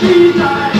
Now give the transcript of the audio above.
Jesus.